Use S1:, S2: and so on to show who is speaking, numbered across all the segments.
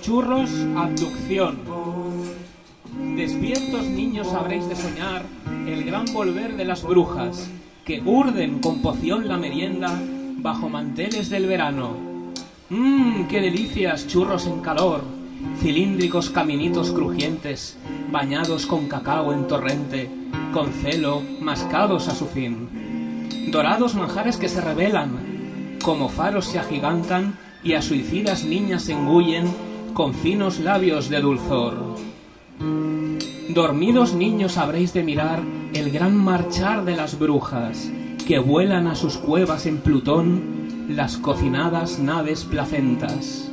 S1: Churros, abducción. Despiertos niños habréis de soñar el gran volver de las brujas, que urden con poción la merienda bajo manteles del verano. Mmm, qué delicias, churros en calor, cilíndricos caminitos crujientes, bañados con cacao en torrente, con celo, mascados a su fin. Dorados manjares que se revelan, como faros se agigantan y a suicidas niñas engullen con finos labios de dulzor. Dormidos niños habréis de mirar el gran marchar de las brujas, que vuelan a sus cuevas en Plutón las cocinadas naves placentas.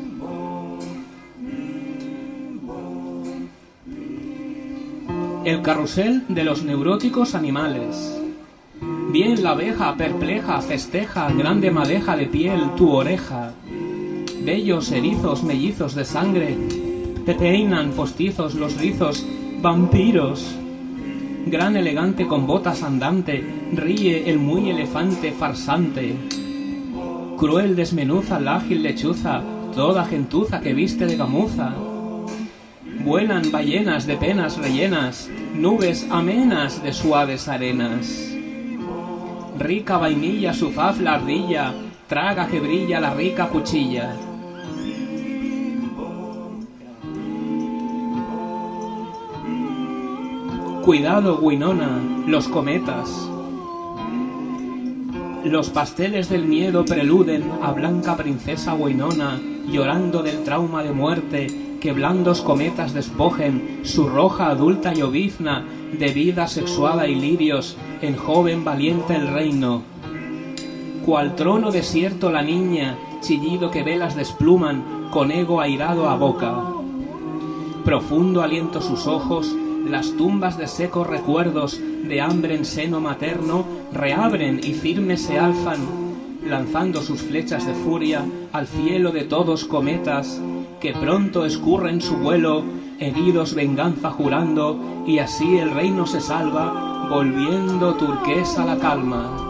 S1: El carrusel de los neuróticos animales. Bien la abeja perpleja festeja grande madeja de piel tu oreja. Bellos erizos mellizos de sangre te peinan postizos los rizos vampiros. Gran elegante con botas andante ríe el muy elefante farsante. Cruel desmenuza la ágil lechuza toda gentuza que viste de gamuza. Vuelan ballenas de penas rellenas, nubes amenas de suaves arenas. Rica vainilla su faz la ardilla, traga que brilla la rica cuchilla. Cuidado, Winona, los cometas. Los pasteles del miedo preluden a blanca princesa Winona, llorando del trauma de muerte que blandos cometas despojen su roja adulta llovizna de vida sexuada y lirios en joven valiente el reino. Cual trono desierto la niña, chillido que velas despluman, con ego airado a boca. Profundo aliento sus ojos, las tumbas de secos recuerdos de hambre en seno materno reabren y firmes se alzan, lanzando sus flechas de furia al cielo de todos cometas que pronto escurren su vuelo, heridos venganza jurando, y así el reino se salva, volviendo turquesa la calma.